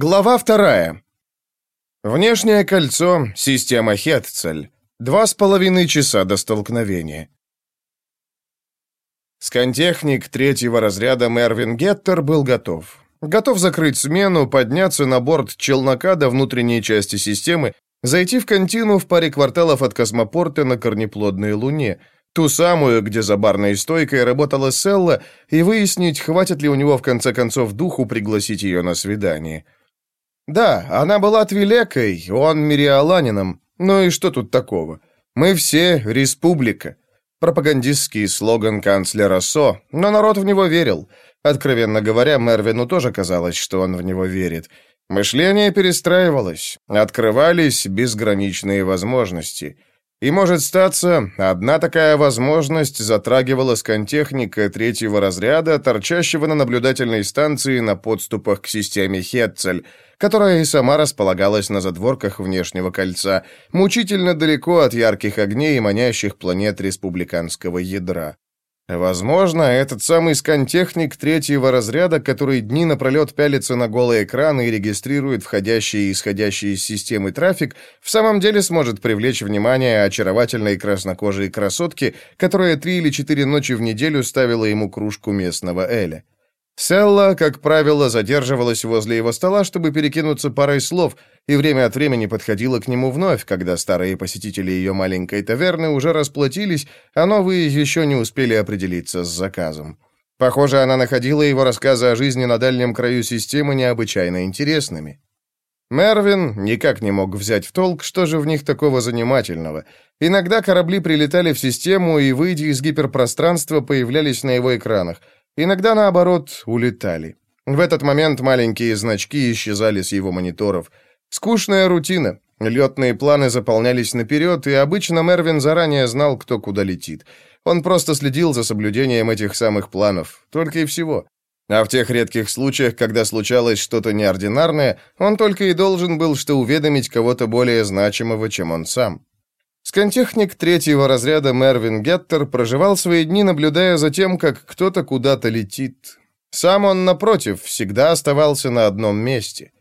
Глава вторая. Внешнее кольцо, система Хетцель. Два с половиной часа до столкновения. Скантехник третьего разряда Мервин Геттер был готов. Готов закрыть смену, подняться на борт челнока до внутренней части системы, зайти в контину в паре кварталов от космопорта на корнеплодной Луне – Ту самую, где за барной стойкой работала Селла, и выяснить, хватит ли у него в конце концов духу пригласить ее на свидание. Да, она была Твилекой, он Мириаланином. Ну и что тут такого? Мы все республика. Пропагандистский слоган канцлера Со, но народ в него верил. Откровенно говоря, Мервину тоже казалось, что он в него верит. Мышление перестраивалось, открывались безграничные возможности. И, может статься, одна такая возможность затрагивала скантехника третьего разряда, торчащего на наблюдательной станции на подступах к системе Хетцель, которая и сама располагалась на задворках внешнего кольца, мучительно далеко от ярких огней и манящих планет республиканского ядра. Возможно, этот самый скантехник третьего разряда, который дни напролет пялится на голые экраны и регистрирует входящий и исходящий из системы трафик, в самом деле сможет привлечь внимание очаровательной краснокожей красотки, которая три или четыре ночи в неделю ставила ему кружку местного Эля. Селла, как правило, задерживалась возле его стола, чтобы перекинуться парой слов, и время от времени подходила к нему вновь, когда старые посетители ее маленькой таверны уже расплатились, а новые еще не успели определиться с заказом. Похоже, она находила его рассказы о жизни на дальнем краю системы необычайно интересными. Мервин никак не мог взять в толк, что же в них такого занимательного. Иногда корабли прилетали в систему и, выйдя из гиперпространства, появлялись на его экранах – Иногда, наоборот, улетали. В этот момент маленькие значки исчезали с его мониторов. Скучная рутина. Летные планы заполнялись наперед, и обычно Мервин заранее знал, кто куда летит. Он просто следил за соблюдением этих самых планов, только и всего. А в тех редких случаях, когда случалось что-то неординарное, он только и должен был что уведомить кого-то более значимого, чем он сам. Скантехник третьего разряда Мервин Геттер проживал свои дни, наблюдая за тем, как кто-то куда-то летит. Сам он, напротив, всегда оставался на одном месте.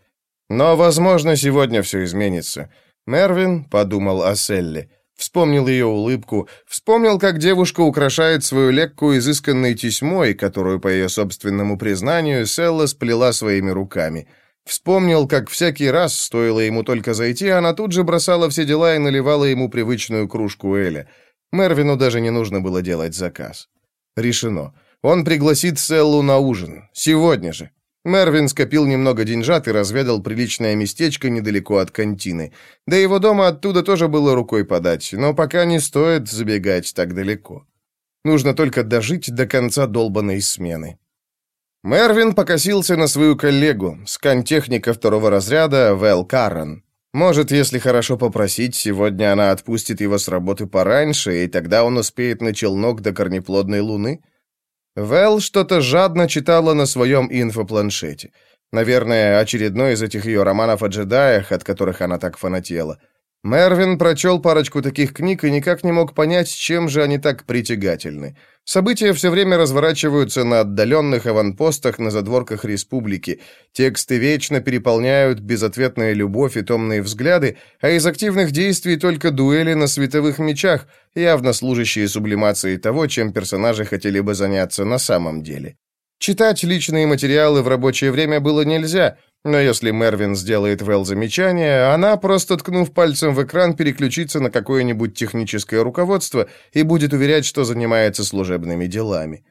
Но, возможно, сегодня все изменится. Мервин подумал о Селле. Вспомнил ее улыбку, вспомнил, как девушка украшает свою лекку изысканной тесьмой, которую, по ее собственному признанию, Селла сплела своими руками — Вспомнил, как всякий раз, стоило ему только зайти, она тут же бросала все дела и наливала ему привычную кружку Эля. Мервину даже не нужно было делать заказ. Решено. Он пригласит Селлу на ужин. Сегодня же. Мервин скопил немного деньжат и разведал приличное местечко недалеко от контины. Да его дома оттуда тоже было рукой подать, но пока не стоит забегать так далеко. Нужно только дожить до конца долбанной смены. Мервин покосился на свою коллегу, скантехника второго разряда Вэл Каррен. Может, если хорошо попросить, сегодня она отпустит его с работы пораньше, и тогда он успеет на челнок до корнеплодной луны? Вэл что-то жадно читала на своем инфопланшете. Наверное, очередной из этих ее романов о джедаях, от которых она так фанатела. Мервин прочел парочку таких книг и никак не мог понять, чем же они так притягательны. События все время разворачиваются на отдаленных аванпостах на задворках республики. Тексты вечно переполняют безответная любовь и томные взгляды, а из активных действий только дуэли на световых мечах, явно служащие сублимацией того, чем персонажи хотели бы заняться на самом деле. Читать личные материалы в рабочее время было нельзя, но если Мервин сделает Вэл замечание, она, просто ткнув пальцем в экран, переключится на какое-нибудь техническое руководство и будет уверять, что занимается служебными делами.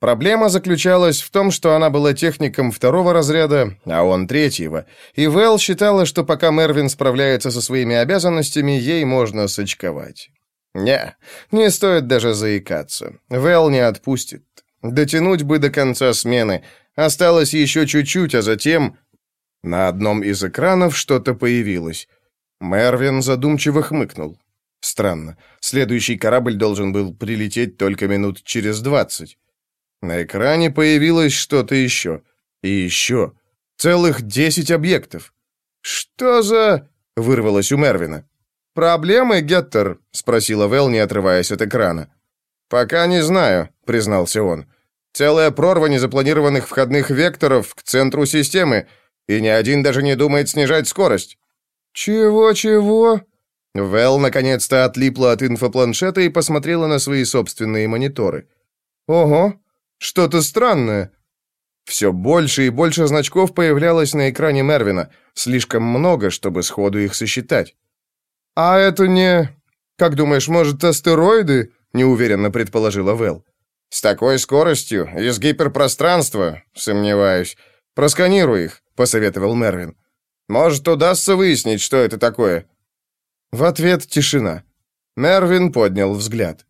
Проблема заключалась в том, что она была техником второго разряда, а он третьего, и Вэл считала, что пока Мервин справляется со своими обязанностями, ей можно сочковать. Не, не стоит даже заикаться. Вэл не отпустит. Дотянуть бы до конца смены. Осталось еще чуть-чуть, а затем... На одном из экранов что-то появилось. Мервин задумчиво хмыкнул. Странно. Следующий корабль должен был прилететь только минут через двадцать. На экране появилось что-то еще. И еще. Целых десять объектов. «Что за...» — вырвалось у Мервина. «Проблемы, Геттер?» — спросила Вэл, не отрываясь от экрана. «Пока не знаю», — признался он. «Целая прорва незапланированных входных векторов к центру системы. И ни один даже не думает снижать скорость». «Чего-чего?» Вэл наконец-то отлипла от инфопланшета и посмотрела на свои собственные мониторы. «Ого, что-то странное». Все больше и больше значков появлялось на экране Мервина, слишком много, чтобы сходу их сосчитать. «А это не... Как думаешь, может, астероиды?» — неуверенно предположила Вэл. «С такой скоростью? Из гиперпространства?» «Сомневаюсь. Просканируй их», — посоветовал Мервин. «Может, удастся выяснить, что это такое?» В ответ тишина. Мервин поднял взгляд.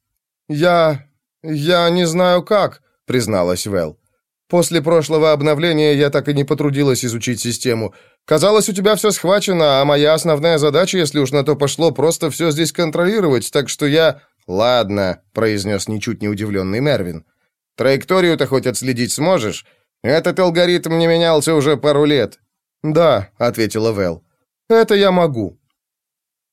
«Я... я не знаю как», — призналась Вэл. «После прошлого обновления я так и не потрудилась изучить систему. Казалось, у тебя все схвачено, а моя основная задача, если уж на то пошло, просто все здесь контролировать, так что я...» «Ладно», — произнес ничуть не удивленный Мервин. «Траекторию-то хоть отследить сможешь? Этот алгоритм не менялся уже пару лет». «Да», — ответила Вэл. «Это я могу».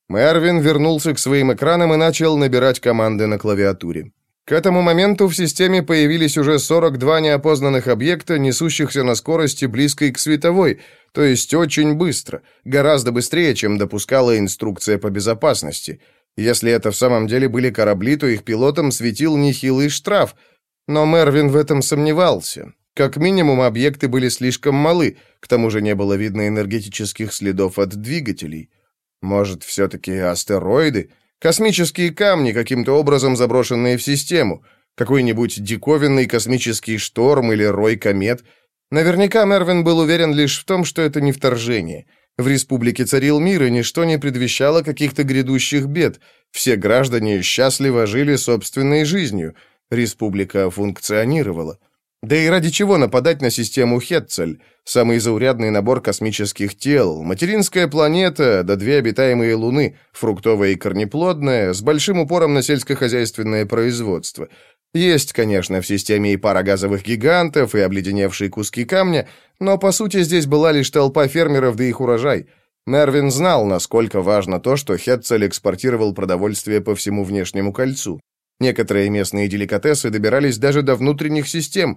Мервин вернулся к своим экранам и начал набирать команды на клавиатуре. К этому моменту в системе появились уже 42 неопознанных объекта, несущихся на скорости близкой к световой, то есть очень быстро, гораздо быстрее, чем допускала инструкция по безопасности. Если это в самом деле были корабли, то их пилотам светил нехилый штраф, но Мервин в этом сомневался. Как минимум, объекты были слишком малы, к тому же не было видно энергетических следов от двигателей. Может, все-таки астероиды? Космические камни, каким-то образом заброшенные в систему. Какой-нибудь диковинный космический шторм или рой комет. Наверняка Мервин был уверен лишь в том, что это не вторжение. В республике царил мир, и ничто не предвещало каких-то грядущих бед. Все граждане счастливо жили собственной жизнью. Республика функционировала. Да и ради чего нападать на систему Хетцель? Самый заурядный набор космических тел, материнская планета, да две обитаемые луны, фруктовая и корнеплодная, с большим упором на сельскохозяйственное производство. Есть, конечно, в системе и пара газовых гигантов, и обледеневшие куски камня, но, по сути, здесь была лишь толпа фермеров да их урожай. Мервин знал, насколько важно то, что Хетцель экспортировал продовольствие по всему внешнему кольцу. Некоторые местные деликатесы добирались даже до внутренних систем.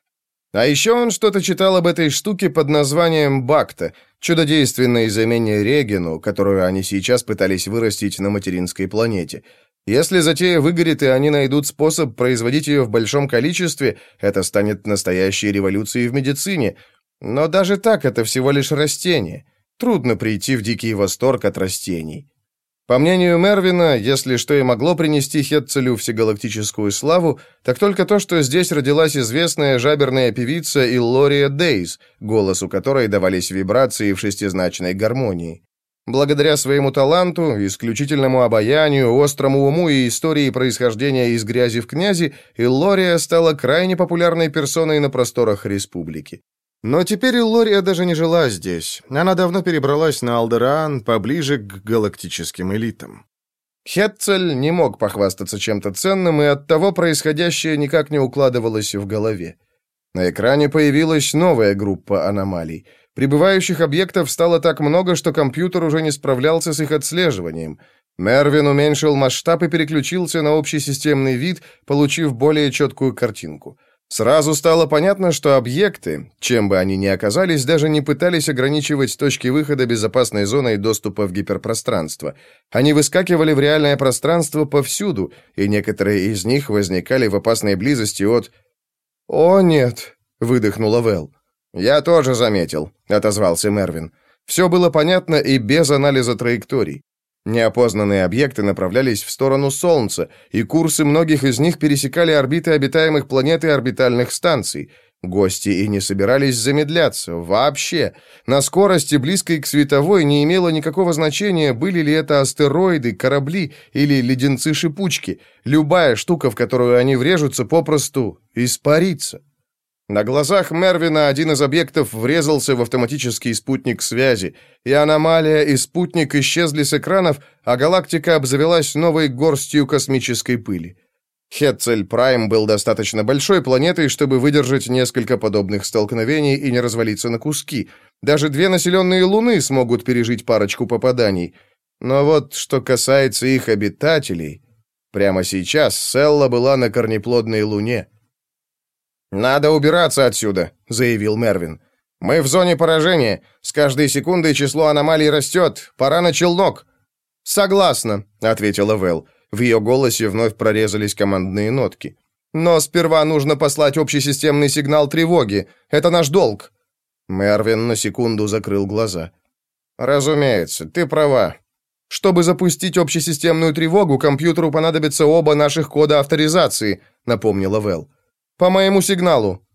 А еще он что-то читал об этой штуке под названием «Бакта», чудодейственной замене Регину, которую они сейчас пытались вырастить на материнской планете. Если затея выгорит, и они найдут способ производить ее в большом количестве, это станет настоящей революцией в медицине. Но даже так это всего лишь растение. Трудно прийти в дикий восторг от растений. По мнению Мервина, если что и могло принести Хетцелю всегалактическую славу, так только то, что здесь родилась известная жаберная певица Иллория Дейз, голосу которой давались вибрации в шестизначной гармонии. Благодаря своему таланту, исключительному обаянию, острому уму и истории происхождения из грязи в князи, Иллория стала крайне популярной персоной на просторах республики. Но теперь Лория даже не жила здесь. Она давно перебралась на Алдеран, поближе к галактическим элитам. Хетцель не мог похвастаться чем-то ценным, и оттого происходящее никак не укладывалось в голове. На экране появилась новая группа аномалий. Прибывающих объектов стало так много, что компьютер уже не справлялся с их отслеживанием. Мервин уменьшил масштаб и переключился на общий системный вид, получив более четкую картинку – Сразу стало понятно, что объекты, чем бы они ни оказались, даже не пытались ограничивать точки выхода безопасной зоной доступа в гиперпространство. Они выскакивали в реальное пространство повсюду, и некоторые из них возникали в опасной близости от... «О, нет!» — выдохнула Вэл. «Я тоже заметил», — отозвался Мервин. Все было понятно и без анализа траекторий. Неопознанные объекты направлялись в сторону Солнца, и курсы многих из них пересекали орбиты обитаемых планет и орбитальных станций. Гости и не собирались замедляться. Вообще. На скорости, близкой к световой, не имело никакого значения, были ли это астероиды, корабли или леденцы-шипучки. Любая штука, в которую они врежутся, попросту испарится. На глазах Мервина один из объектов врезался в автоматический спутник связи, и аномалия и спутник исчезли с экранов, а галактика обзавелась новой горстью космической пыли. Хетцель Прайм был достаточно большой планетой, чтобы выдержать несколько подобных столкновений и не развалиться на куски. Даже две населенные Луны смогут пережить парочку попаданий. Но вот что касается их обитателей... Прямо сейчас Селла была на корнеплодной Луне — «Надо убираться отсюда», — заявил Мервин. «Мы в зоне поражения. С каждой секундой число аномалий растет. Пора на челнок». «Согласна», — ответила Вэл. В ее голосе вновь прорезались командные нотки. «Но сперва нужно послать общесистемный сигнал тревоги. Это наш долг». Мервин на секунду закрыл глаза. «Разумеется, ты права. Чтобы запустить общесистемную тревогу, компьютеру понадобятся оба наших кода авторизации», — напомнила Вэл. «По моему сигналу».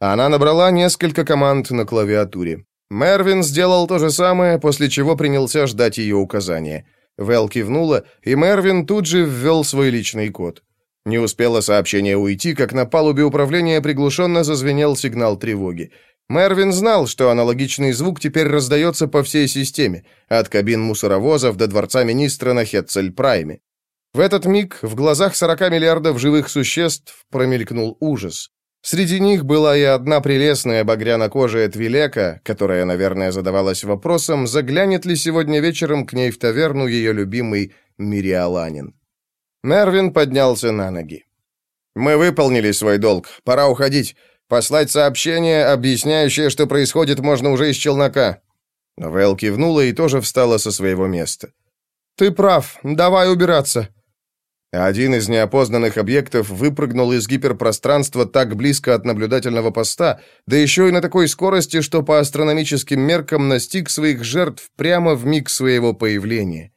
Она набрала несколько команд на клавиатуре. Мервин сделал то же самое, после чего принялся ждать ее указания. Вэл кивнула, и Мервин тут же ввел свой личный код. Не успело сообщение уйти, как на палубе управления приглушенно зазвенел сигнал тревоги. Мервин знал, что аналогичный звук теперь раздается по всей системе, от кабин мусоровозов до дворца министра на Хетцель-Прайме. В этот миг в глазах 40 миллиардов живых существ промелькнул ужас. Среди них была и одна прелестная багряно-кожая Твилека, которая, наверное, задавалась вопросом, заглянет ли сегодня вечером к ней в таверну ее любимый Мириаланин. Мервин поднялся на ноги. «Мы выполнили свой долг. Пора уходить. Послать сообщение, объясняющее, что происходит, можно уже из челнока». Вэл кивнула и тоже встала со своего места. «Ты прав. Давай убираться». Один из неопознанных объектов выпрыгнул из гиперпространства так близко от наблюдательного поста, да еще и на такой скорости, что по астрономическим меркам настиг своих жертв прямо в миг своего появления.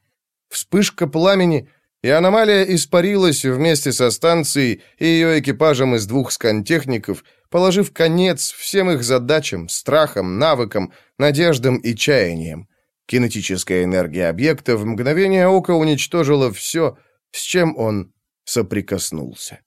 Вспышка пламени, и аномалия испарилась вместе со станцией и ее экипажем из двух скантехников, положив конец всем их задачам, страхам, навыкам, надеждам и чаяниям. Кинетическая энергия объекта в мгновение ока уничтожила все — с чем он соприкоснулся.